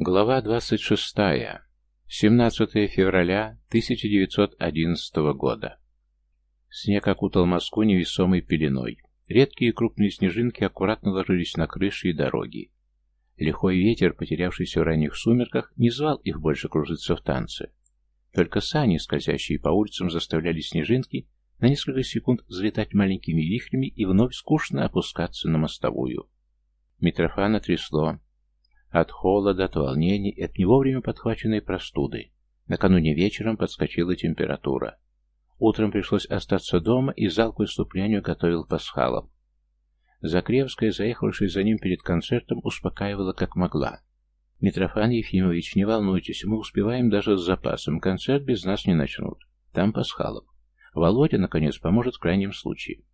Глава 26. 17 февраля 1911 года. Снег окутал Москву невесомой пеленой. Редкие крупные снежинки аккуратно ложились на крыши и дороги. Лихой ветер, потерявшийся в ранних сумерках, не звал их больше кружиться в танце. Только сани, скользящие по улицам, заставляли снежинки на несколько секунд взлетать маленькими вихрями и вновь скучно опускаться на мостовую. Митрофана трясло, от холода, от волнений и от не вовремя подхваченной простуды. Накануне вечером подскочила температура. Утром пришлось остаться дома, и зал к выступлению готовил Пасхалов. Закревская, заехавшая за ним перед концертом, успокаивала как могла. «Митрофан Ефимович, не волнуйтесь, мы успеваем даже с запасом. Концерт без нас не начнут. Там Пасхалов. Володя, наконец, поможет в крайнем случае.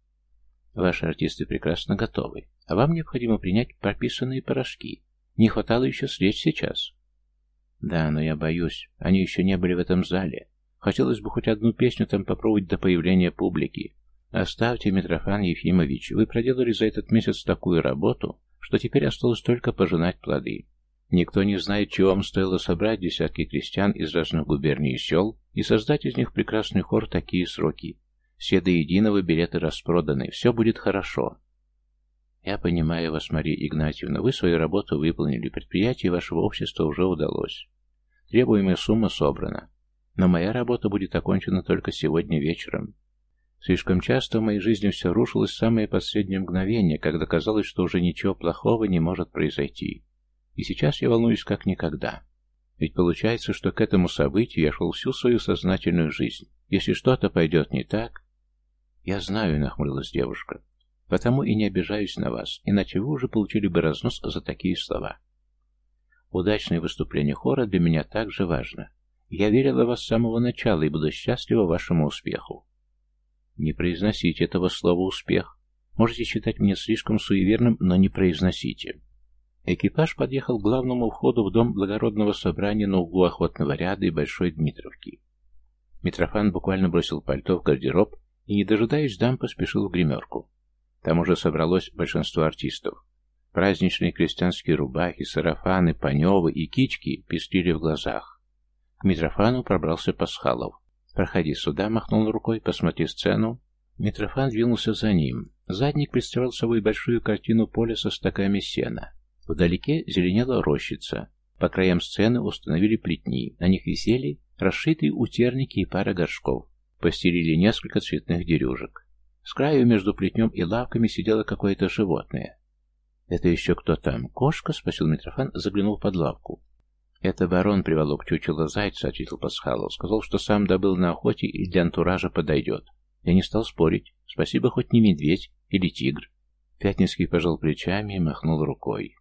Ваши артисты прекрасно готовы, а вам необходимо принять прописанные порошки. Не хватало еще встреч сейчас. Да, но я боюсь. Они еще не были в этом зале. Хотелось бы хоть одну песню там попробовать до появления публики. Оставьте, Митрофан Ефимович, вы проделали за этот месяц такую работу, что теперь осталось только пожинать плоды. Никто не знает, чего вам стоило собрать десятки крестьян из разных губерний и сел и создать из них прекрасный хор такие сроки. Все до единого билеты распроданы, все будет хорошо. Я понимаю вас, Мария Игнатьевна. Вы свою работу выполнили, предприятие вашего общества уже удалось. Требуемая сумма собрана. Но моя работа будет окончена только сегодня вечером. Слишком часто в моей жизни все рушилось в самое последнее мгновение, когда казалось, что уже ничего плохого не может произойти. И сейчас я волнуюсь как никогда. Ведь получается, что к этому событию я шел всю свою сознательную жизнь. Если что-то пойдет не так... Я знаю, нахмурилась девушка. Потому и не обижаюсь на вас, иначе вы уже получили бы разнос за такие слова. Удачное выступление хора для меня также важно. Я верила в вас с самого начала и буду счастлива вашему успеху. Не произносите этого слова «успех». Можете считать меня слишком суеверным, но не произносите. Экипаж подъехал к главному входу в дом благородного собрания на углу Охотного ряда и Большой Дмитровки. Митрофан буквально бросил пальто в гардероб и, не дожидаясь дам, поспешил в гримерку. Там уже собралось большинство артистов. Праздничные крестьянские рубахи, сарафаны, паневы и кички пестрили в глазах. К Митрофану пробрался Пасхалов. «Проходи сюда», — махнул рукой, — «посмотри сцену». Митрофан двинулся за ним. Задник представлял собой большую картину поля со стаками сена. Вдалеке зеленела рощица. По краям сцены установили плетни. На них висели расшитые утерники и пара горшков. Постелили несколько цветных дерюжек. С краю между плетнем и лавками сидело какое-то животное. «Это еще кто там? Кошка?» — спросил Митрофан, заглянул под лавку. «Это барон приволок чучело зайца», — ответил Пасхалов. «Сказал, что сам добыл на охоте и для антуража подойдет. Я не стал спорить. Спасибо, хоть не медведь или тигр». Пятницкий пожал плечами и махнул рукой.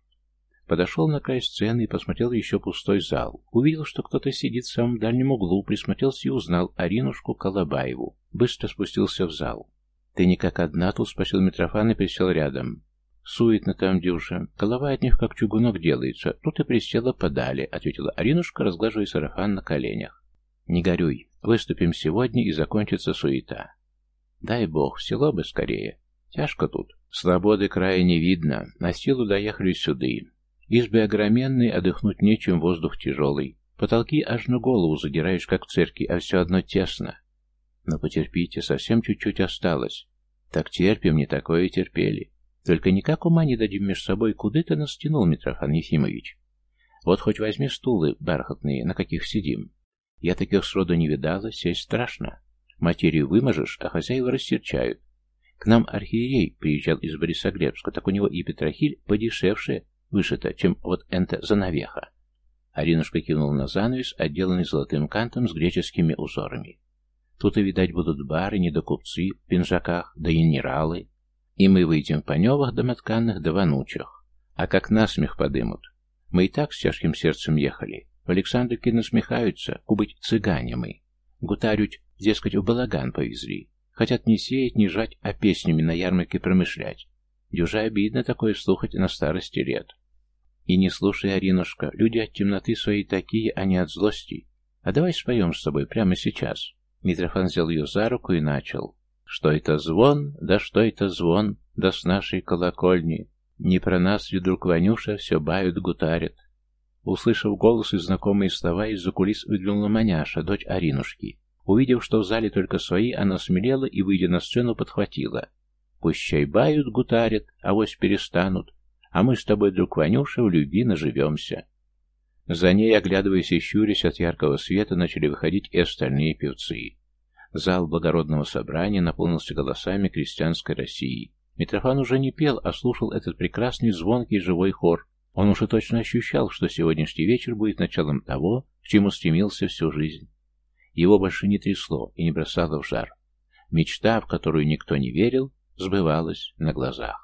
Подошел на край сцены и посмотрел еще пустой зал. Увидел, что кто-то сидит в самом дальнем углу, присмотрелся и узнал Аринушку Колобаеву. Быстро спустился в зал. «Ты никак одна тут?» — спросил Митрофан и присел рядом. «Суетно там, Дюша. Голова от них как чугунок делается. Тут и присела подали», — ответила Аринушка, разглаживая сарафан на коленях. «Не горюй. Выступим сегодня, и закончится суета. Дай бог, в село бы скорее. Тяжко тут. Свободы края не видно. На силу доехали сюды. Избы огроменные, отдохнуть нечем, воздух тяжелый. Потолки аж на голову задираешь, как в церкви, а все одно тесно. Но потерпите, совсем чуть-чуть осталось. Так терпим, не такое терпели. Только никак ума не дадим между собой, куда ты нас тянул, Митрофан Ефимович. Вот хоть возьми стулы бархатные, на каких сидим. Я таких сроду не видала, сесть страшно. Материю выможешь, а хозяева рассерчают. К нам архиерей приезжал из Борисоглебска, так у него и Петрохиль подешевше вышито, чем вот энта занавеха. Аринушка кивнул на занавес, отделанный золотым кантом с греческими узорами. Тут и, видать, будут барыни да купцы в пинжаках, да генералы. И мы выйдем в паневах домотканных да вонучих. А как насмех подымут. Мы и так с тяжким сердцем ехали. В Александровке насмехаются, кубыть цыгане мы. Гутарють, дескать, в балаган повезли. Хотят не сеять, не жать, а песнями на ярмарке промышлять. Дюжа обидно такое слухать на старости лет. И не слушай, Аринушка, люди от темноты своей такие, а не от злости. А давай споем с тобой прямо сейчас. Митрофан взял ее за руку и начал. «Что это звон? Да что это звон? Да с нашей колокольни! Не про нас ли, друг Ванюша, все бают, гутарят? Услышав голос и знакомые слова, из-за кулис выглянула маняша, дочь Аринушки. Увидев, что в зале только свои, она смелела и, выйдя на сцену, подхватила. «Пусть чай бают, гутарят, авось перестанут, а мы с тобой, друг Ванюша, в любви наживемся». За ней, оглядываясь и щурясь от яркого света, начали выходить и остальные певцы. Зал благородного собрания наполнился голосами крестьянской России. Митрофан уже не пел, а слушал этот прекрасный звонкий живой хор. Он уже точно ощущал, что сегодняшний вечер будет началом того, к чему стремился всю жизнь. Его больше не трясло и не бросало в жар. Мечта, в которую никто не верил, сбывалась на глазах.